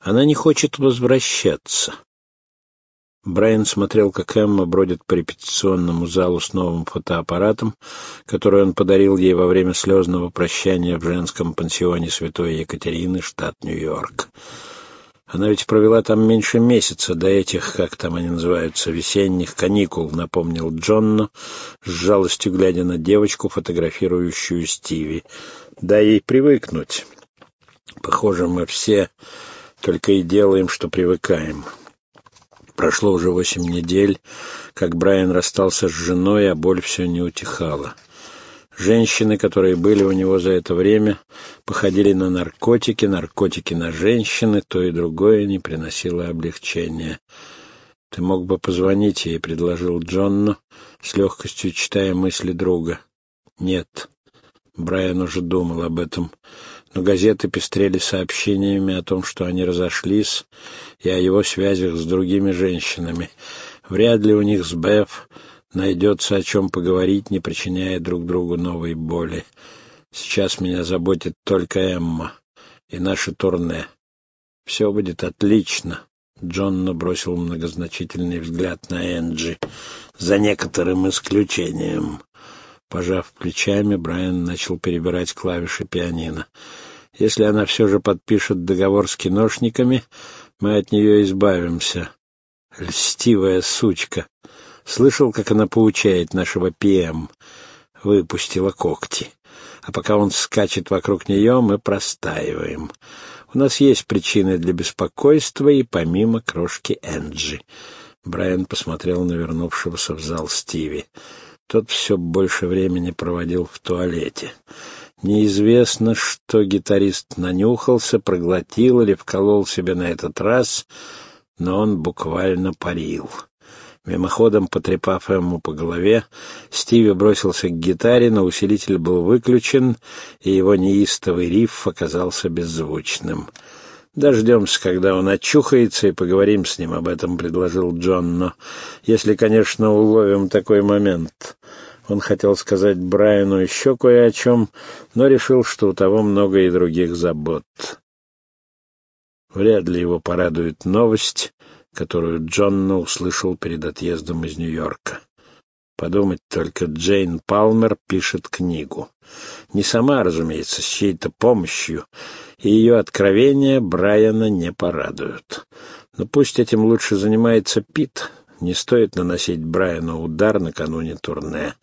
Она не хочет возвращаться. Брайан смотрел, как Эмма бродит по репетиционному залу с новым фотоаппаратом, который он подарил ей во время слезного прощания в женском пансионе Святой Екатерины, штат Нью-Йорк. Она ведь провела там меньше месяца до этих, как там они называются, весенних каникул, напомнил Джонно, с жалостью глядя на девочку, фотографирующую Стиви. Дай ей привыкнуть. Похоже, мы все только и делаем, что привыкаем. Прошло уже восемь недель, как Брайан расстался с женой, а боль все не утихала. Женщины, которые были у него за это время, походили на наркотики, наркотики на женщины, то и другое не приносило облегчения. «Ты мог бы позвонить ей», — предложил Джонну, с легкостью читая мысли друга. «Нет». Брайан уже думал об этом но газеты пестрели сообщениями о том, что они разошлись, и о его связях с другими женщинами. Вряд ли у них с Беф найдется о чем поговорить, не причиняя друг другу новой боли. Сейчас меня заботит только Эмма и наше турне. Все будет отлично. Джон набросил многозначительный взгляд на Энджи, за некоторым исключением. Пожав плечами, Брайан начал перебирать клавиши пианино. «Если она все же подпишет договор с киношниками, мы от нее избавимся. Льстивая сучка. Слышал, как она поучает нашего ПМ. Выпустила когти. А пока он скачет вокруг нее, мы простаиваем. У нас есть причины для беспокойства и помимо крошки Энджи». Брайан посмотрел на вернувшегося в зал Стиви. Тот все больше времени проводил в туалете. Неизвестно, что гитарист нанюхался, проглотил или вколол себе на этот раз, но он буквально парил. Мимоходом потрепав ему по голове, Стиви бросился к гитаре, но усилитель был выключен, и его неистовый риф оказался беззвучным. «Дождемся, когда он очухается, и поговорим с ним об этом», — предложил Джон, «но если, конечно, уловим такой момент». Он хотел сказать Брайану еще кое о чем, но решил, что у того много и других забот. Вряд ли его порадует новость, которую Джонно услышал перед отъездом из Нью-Йорка. Подумать только, Джейн Палмер пишет книгу. Не сама, разумеется, с чьей-то помощью, и ее откровения Брайана не порадуют. Но пусть этим лучше занимается Пит, не стоит наносить Брайану удар накануне турне.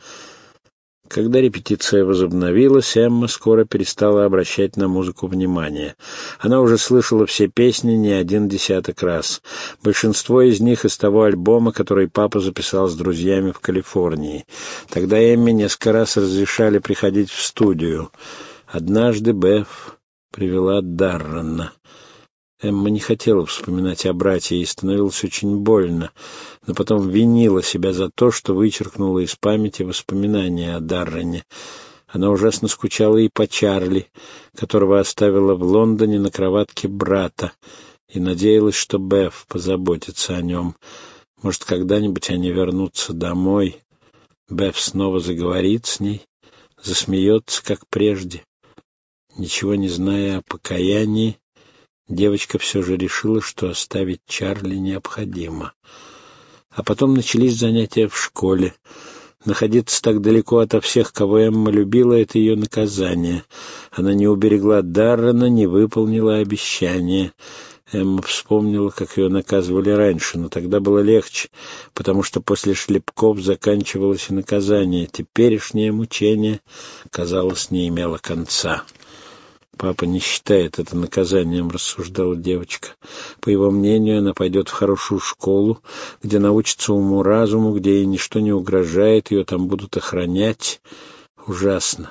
Когда репетиция возобновилась, Эмма скоро перестала обращать на музыку внимание. Она уже слышала все песни не один десяток раз. Большинство из них из того альбома, который папа записал с друзьями в Калифорнии. Тогда Эмме несколько раз разрешали приходить в студию. Однажды Беф привела Даррена. Эмма не хотела вспоминать о брате, ей становилось очень больно, но потом винила себя за то, что вычеркнула из памяти воспоминания о Даррене. Она ужасно скучала и по Чарли, которого оставила в Лондоне на кроватке брата, и надеялась, что Беф позаботится о нем. Может, когда-нибудь они вернутся домой. Беф снова заговорит с ней, засмеется, как прежде. Ничего не зная о покаянии, Девочка все же решила, что оставить Чарли необходимо. А потом начались занятия в школе. Находиться так далеко ото всех, кого Эмма любила, — это ее наказание. Она не уберегла Даррена, не выполнила обещания. Эмма вспомнила, как ее наказывали раньше, но тогда было легче, потому что после шлепков заканчивалось и наказание. Теперешнее мучение, казалось, не имело конца. Папа не считает это наказанием, рассуждала девочка. По его мнению, она пойдет в хорошую школу, где научится уму-разуму, где ей ничто не угрожает, ее там будут охранять. Ужасно.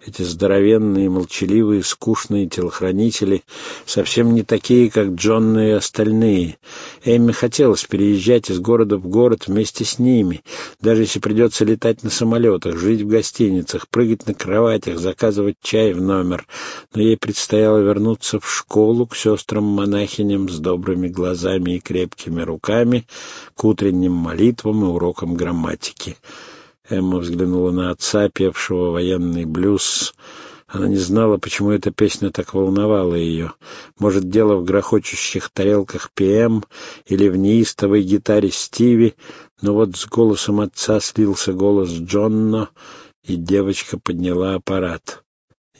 Эти здоровенные, молчаливые, скучные телохранители совсем не такие, как Джон и остальные. Эмми хотелось переезжать из города в город вместе с ними, даже если придется летать на самолетах, жить в гостиницах, прыгать на кроватях, заказывать чай в номер. Но ей предстояло вернуться в школу к сестрам-монахиням с добрыми глазами и крепкими руками, к утренним молитвам и урокам грамматики. Эмма взглянула на отца, певшего военный блюз Она не знала, почему эта песня так волновала ее. Может, дело в грохочущих тарелках ПМ или в неистовой гитаре Стиви, но вот с голосом отца слился голос Джонна, и девочка подняла аппарат.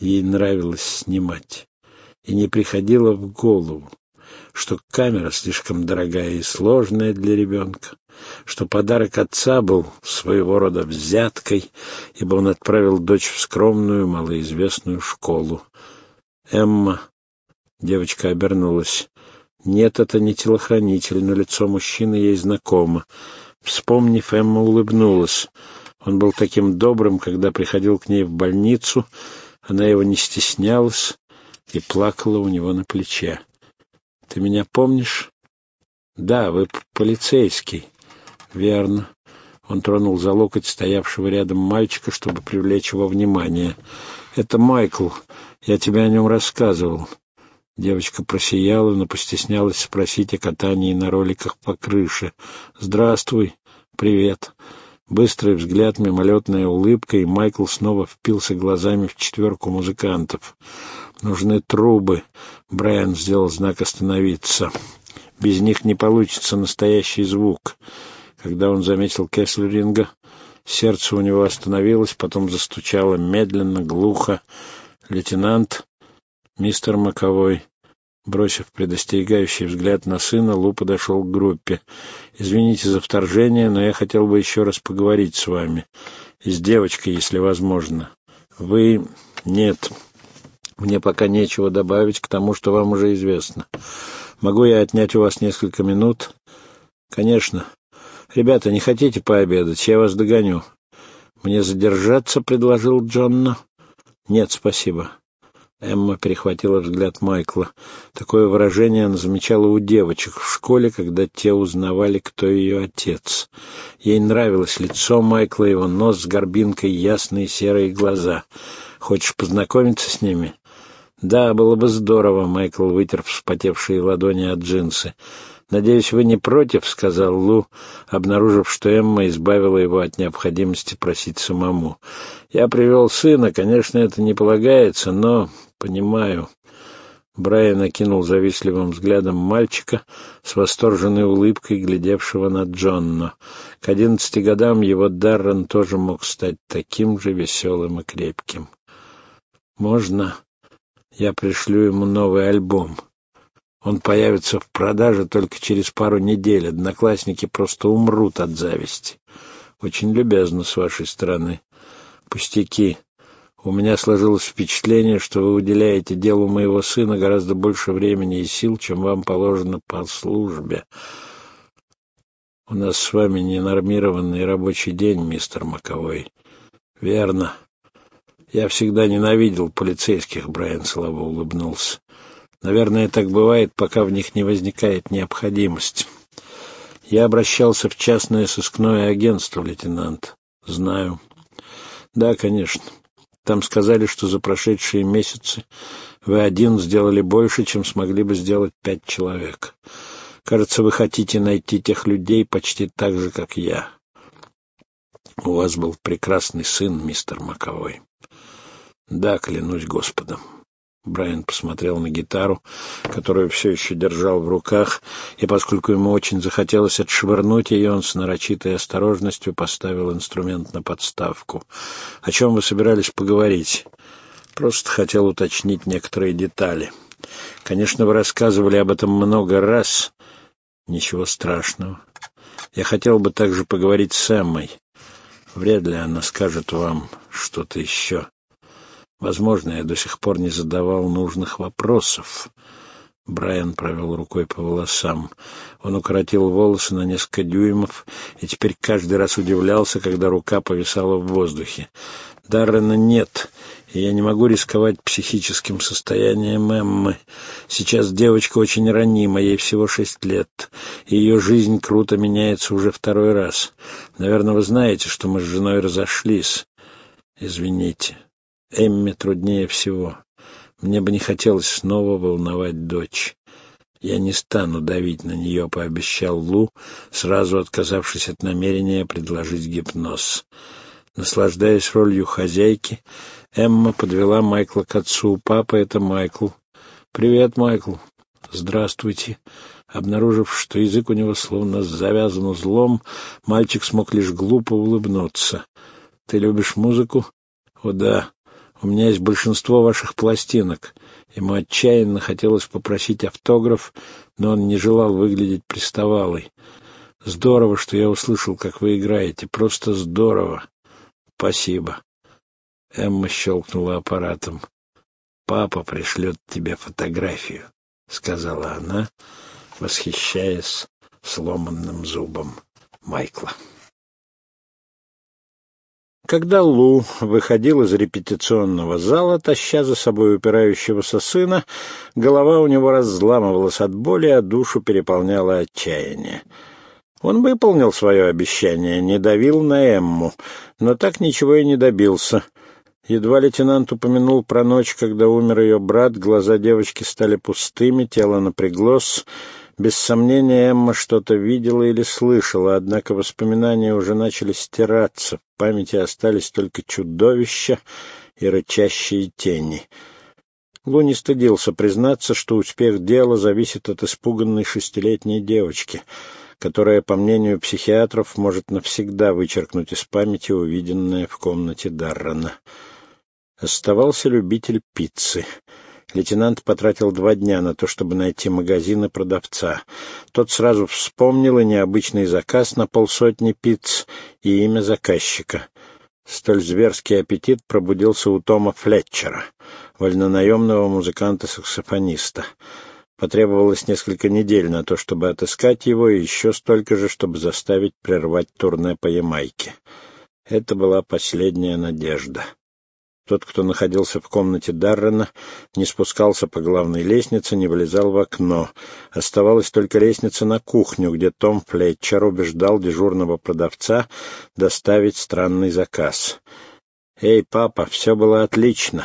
Ей нравилось снимать. И не приходило в голову, что камера слишком дорогая и сложная для ребенка, что подарок отца был своего рода взяткой, ибо он отправил дочь в скромную, малоизвестную школу. Эмма, девочка обернулась. Нет, это не телохранитель, но лицо мужчины ей знакомо. Вспомнив, Эмма улыбнулась. Он был таким добрым, когда приходил к ней в больницу. Она его не стеснялась и плакала у него на плече. — Ты меня помнишь? — Да, вы полицейский. — Верно. Он тронул за локоть стоявшего рядом мальчика, чтобы привлечь его внимание. — Это Майкл. Я тебе о нем рассказывал. Девочка просияла, но постеснялась спросить о катании на роликах по крыше. «Здравствуй. Привет». Быстрый взгляд, мимолетная улыбка, и Майкл снова впился глазами в четверку музыкантов. «Нужны трубы», — Брайан сделал знак «Остановиться». «Без них не получится настоящий звук». Когда он заметил Кеслеринга, сердце у него остановилось, потом застучало медленно, глухо. «Лейтенант, мистер Маковой». Бросив предостерегающий взгляд на сына, Лу подошел к группе. «Извините за вторжение, но я хотел бы еще раз поговорить с вами. И с девочкой, если возможно. Вы... Нет. Мне пока нечего добавить к тому, что вам уже известно. Могу я отнять у вас несколько минут?» «Конечно. Ребята, не хотите пообедать? Я вас догоню». «Мне задержаться?» — предложил Джонна. «Нет, спасибо». Эмма перехватила взгляд Майкла. Такое выражение она замечала у девочек в школе, когда те узнавали, кто ее отец. Ей нравилось лицо Майкла, его нос с горбинкой, ясные серые глаза. «Хочешь познакомиться с ними?» «Да, было бы здорово», — Майкл вытер вспотевшие ладони от джинсы. «Надеюсь, вы не против», — сказал Лу, обнаружив, что Эмма избавила его от необходимости просить самому. «Я привел сына, конечно, это не полагается, но понимаю». Брайан окинул завистливым взглядом мальчика с восторженной улыбкой, глядевшего на Джонно. К одиннадцати годам его Даррен тоже мог стать таким же веселым и крепким. «Можно я пришлю ему новый альбом?» Он появится в продаже только через пару недель. Одноклассники просто умрут от зависти. Очень любезно с вашей стороны. Пустяки. У меня сложилось впечатление, что вы уделяете делу моего сына гораздо больше времени и сил, чем вам положено по службе. У нас с вами ненормированный рабочий день, мистер Маковой. Верно. Я всегда ненавидел полицейских, Брайан слабо улыбнулся. Наверное, так бывает, пока в них не возникает необходимость. Я обращался в частное сыскное агентство, лейтенант. Знаю. Да, конечно. Там сказали, что за прошедшие месяцы вы один сделали больше, чем смогли бы сделать пять человек. Кажется, вы хотите найти тех людей почти так же, как я. У вас был прекрасный сын, мистер Маковой. Да, клянусь Господом. Брайан посмотрел на гитару, которую все еще держал в руках, и поскольку ему очень захотелось отшвырнуть ее, он с нарочитой осторожностью поставил инструмент на подставку. «О чем вы собирались поговорить?» «Просто хотел уточнить некоторые детали. Конечно, вы рассказывали об этом много раз. Ничего страшного. Я хотел бы также поговорить с Эммой. Вряд ли она скажет вам что-то еще». Возможно, я до сих пор не задавал нужных вопросов. Брайан провел рукой по волосам. Он укоротил волосы на несколько дюймов и теперь каждый раз удивлялся, когда рука повисала в воздухе. Даррена нет, и я не могу рисковать психическим состоянием Эммы. Сейчас девочка очень ранима, ей всего шесть лет, и ее жизнь круто меняется уже второй раз. Наверное, вы знаете, что мы с женой разошлись. Извините. Эмме труднее всего. Мне бы не хотелось снова волновать дочь. Я не стану давить на нее, пообещал Лу, сразу отказавшись от намерения предложить гипноз. Наслаждаясь ролью хозяйки, Эмма подвела Майкла к отцу. «Папа, это Майкл». «Привет, Майкл». «Здравствуйте». Обнаружив, что язык у него словно завязан узлом, мальчик смог лишь глупо улыбнуться. «Ты любишь музыку?» «О да. У меня есть большинство ваших пластинок». Ему отчаянно хотелось попросить автограф, но он не желал выглядеть приставалой. «Здорово, что я услышал, как вы играете. Просто здорово. Спасибо». Эмма щелкнула аппаратом. «Папа пришлет тебе фотографию», — сказала она, восхищаясь сломанным зубом Майкла. Когда Лу выходил из репетиционного зала, таща за собой упирающегося сына, голова у него разламывалась от боли, а душу переполняло отчаяние. Он выполнил свое обещание, не давил на Эмму, но так ничего и не добился. Едва лейтенант упомянул про ночь, когда умер ее брат, глаза девочки стали пустыми, тело напряглось, без сомнения, Эмма что-то видела или слышала, однако воспоминания уже начали стираться, в памяти остались только чудовища и рычащие тени. Лу не стыдился признаться, что успех дела зависит от испуганной шестилетней девочки, которая, по мнению психиатров, может навсегда вычеркнуть из памяти увиденное в комнате Даррена. Оставался любитель пиццы — Лейтенант потратил два дня на то, чтобы найти магазин и продавца. Тот сразу вспомнил и необычный заказ на полсотни пиц, и имя заказчика. Столь зверский аппетит пробудился у Тома Флетчера, вольнонаемного музыканта-саксофониста. Потребовалось несколько недель на то, чтобы отыскать его, и еще столько же, чтобы заставить прервать турне по Ямайке. Это была последняя надежда. Тот, кто находился в комнате Даррена, не спускался по главной лестнице, не вылезал в окно. Оставалась только лестница на кухню, где Том Флетчер убеждал дежурного продавца доставить странный заказ. «Эй, папа, все было отлично.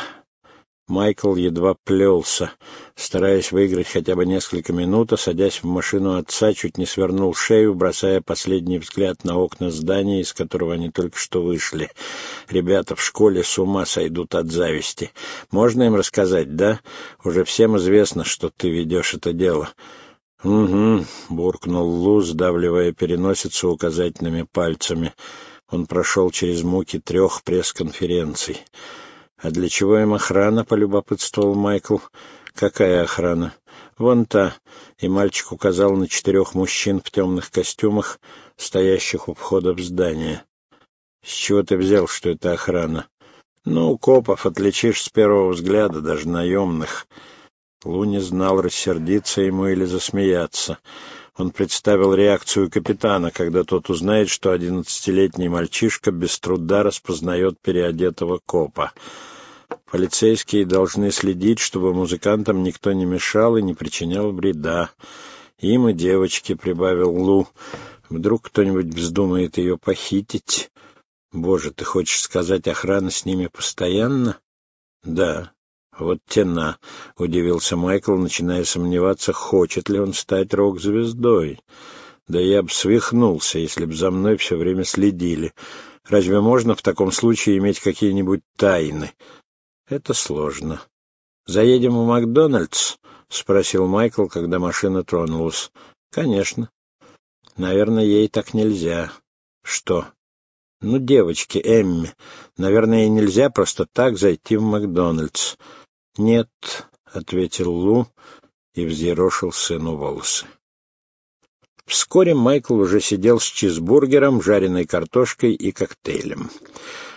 Майкл едва плелся, стараясь выиграть хотя бы несколько минут, а садясь в машину отца, чуть не свернул шею, бросая последний взгляд на окна здания, из которого они только что вышли. Ребята в школе с ума сойдут от зависти. Можно им рассказать, да? Уже всем известно, что ты ведешь это дело. «Угу», — буркнул Лу, сдавливая переносицу указательными пальцами. Он прошел через муки трех пресс-конференций. «А для чего им охрана?» — полюбопытствовал Майкл. «Какая охрана?» «Вон та». И мальчик указал на четырех мужчин в темных костюмах, стоящих у входа в здание. «С чего ты взял, что это охрана?» «Ну, копов отличишь с первого взгляда, даже наемных». Лу знал, рассердиться ему или засмеяться. Он представил реакцию капитана, когда тот узнает, что одиннадцатилетний мальчишка без труда распознает переодетого копа. Полицейские должны следить, чтобы музыкантам никто не мешал и не причинял вреда. Им и девочке, — прибавил Лу. Вдруг кто-нибудь вздумает ее похитить. Боже, ты хочешь сказать, охрана с ними постоянно? Да. Вот тена, — удивился Майкл, начиная сомневаться, хочет ли он стать рок-звездой. Да я бы свихнулся, если б за мной все время следили. Разве можно в таком случае иметь какие-нибудь тайны? Это сложно. «Заедем в Макдональдс?» — спросил Майкл, когда машина тронулась. «Конечно. Наверное, ей так нельзя». «Что?» «Ну, девочке, Эмми. Наверное, ей нельзя просто так зайти в Макдональдс». «Нет», — ответил Лу и взъерошил сыну волосы. Вскоре Майкл уже сидел с чизбургером, жареной картошкой и коктейлем.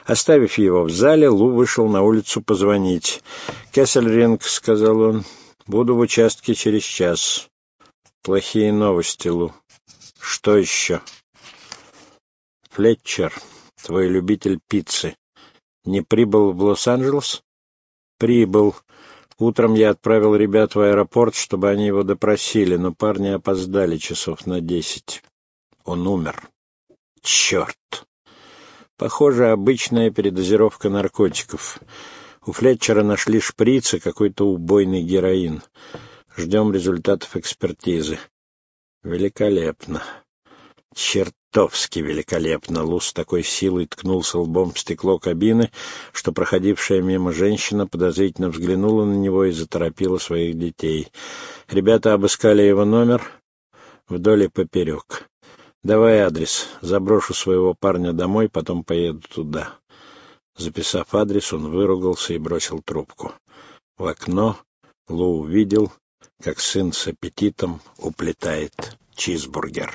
Оставив его в зале, Лу вышел на улицу позвонить. «Кессельринг», — сказал он, — «буду в участке через час». «Плохие новости, Лу». «Что еще?» «Флетчер, твой любитель пиццы, не прибыл в Лос-Анджелес?» «Прибыл. Утром я отправил ребят в аэропорт, чтобы они его допросили, но парни опоздали часов на десять. Он умер. Черт!» Похоже, обычная передозировка наркотиков. У Флетчера нашли шприц и какой-то убойный героин. Ждем результатов экспертизы. Великолепно. чертовски великолепно. Лу с такой силой ткнулся лбом в стекло кабины, что проходившая мимо женщина подозрительно взглянула на него и заторопила своих детей. Ребята обыскали его номер вдоль и поперек. «Давай адрес. Заброшу своего парня домой, потом поеду туда». Записав адрес, он выругался и бросил трубку. В окно Лу увидел, как сын с аппетитом уплетает чизбургер.